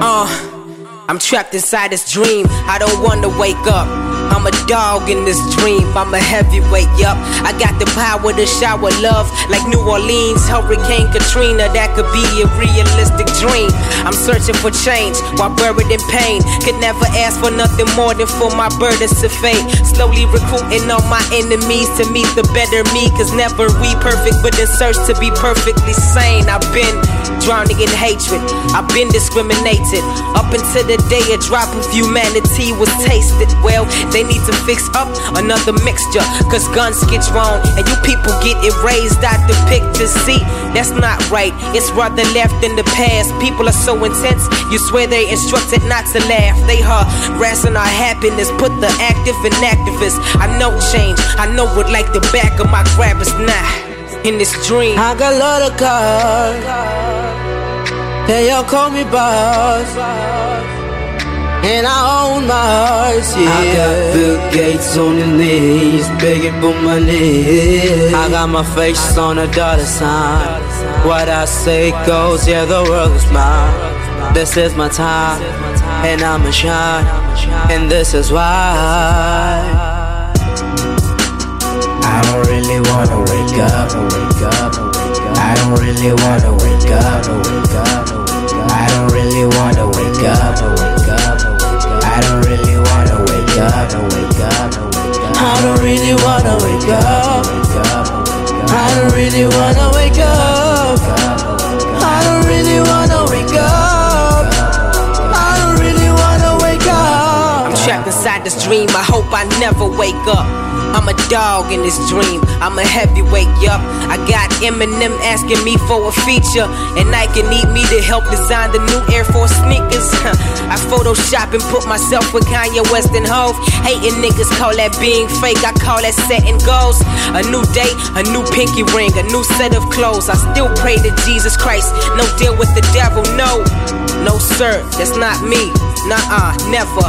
Uh, I'm trapped inside this dream. I don't want to wake up. I'm a dog in this dream. I'm a heavyweight, yup. I got the power to shower love like New Orleans, Hurricane Katrina. That could be a realistic dream. I'm searching for change while buried in pain. Could never ask for nothing more than for my burdens to fade. Slowly recruiting all my enemies to meet the better me. Cause never we perfect, but in search to be perfectly sane. I've been drowning in hatred. I've been discriminated. Up until the day a drop of humanity was tasted. Well, they need to fix up another mixture. Cause guns get wrong and you people get erased out the picture. See, that's not right. It's rather left in the past. People are so intense, you swear they instructed not to laugh. They harassing our happiness. Put the active in activists. I know change. I know it like the back of my grabber's nah. In this dream, I got a lot of cars. Yeah, y'all call me boss. And I own my horse, yeah. I got Bill Gates on his knees, begging for money. I got my face on a dollar sign. What I say goes, yeah, the world is mine. This is my time, and I'ma shine. And this is why. I don't really wanna wake up, wake up, I don't really wanna wake up, wake up. I don't really wanna wake up, wake up. Up. I don't really wanna wake up. I don't really wanna wake up. I don't really wanna wake up. I don't really wanna wake up. I'm trapped inside this dream. I hope I never wake up. I'm a dog in this dream. I'm a heavyweight, yup. I got Eminem asking me for a feature, and Nike need me to help design the new Air Force sneakers. I Photoshop and put myself with Kanye West and Hove. Hating niggas call that being fake. I call that setting goals. A new day, a new pinky ring, a new set of clothes. I still pray to Jesus Christ. No deal with the devil, no. No, sir, that's not me. Nuh-uh, never.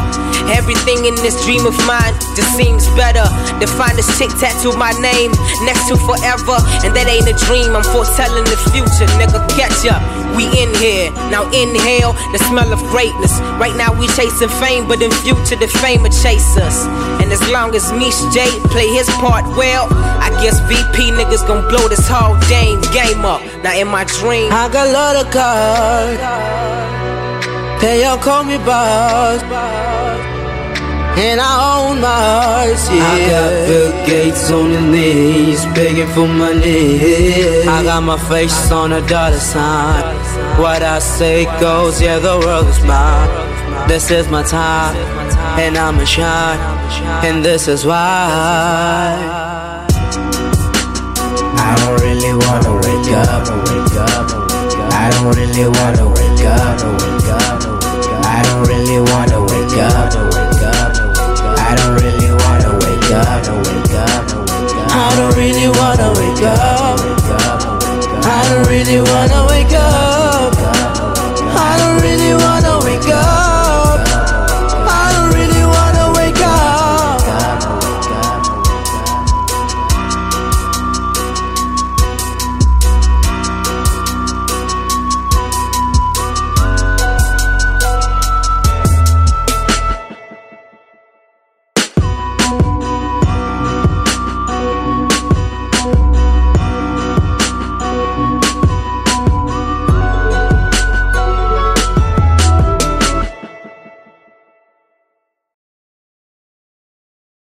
Everything in this dream of mine just seems better. To find this chick tattoo my name next to forever, and that ain't a dream. I'm foretelling the future, nigga. Catch up. We in here now. Inhale the smell of greatness. Right now we chasing fame, but in future the fame will chase us. And as long as Mish J play his part well, I guess VP niggas gon' blow this whole dang game up. Now in my dream. I got a lot of cars. Yeah, y'all call me boss. And I own my horse, yeah. I got Bill Gates on his knees, begging for money. I got my face on a dollar sign. What I say goes, yeah, the world is mine. This is my time, and I'ma shine. And this is why. I don't really wanna wake up, wake up. I don't really wanna wake up. really wanna wake up. I don't really wanna wake up. I don't really wanna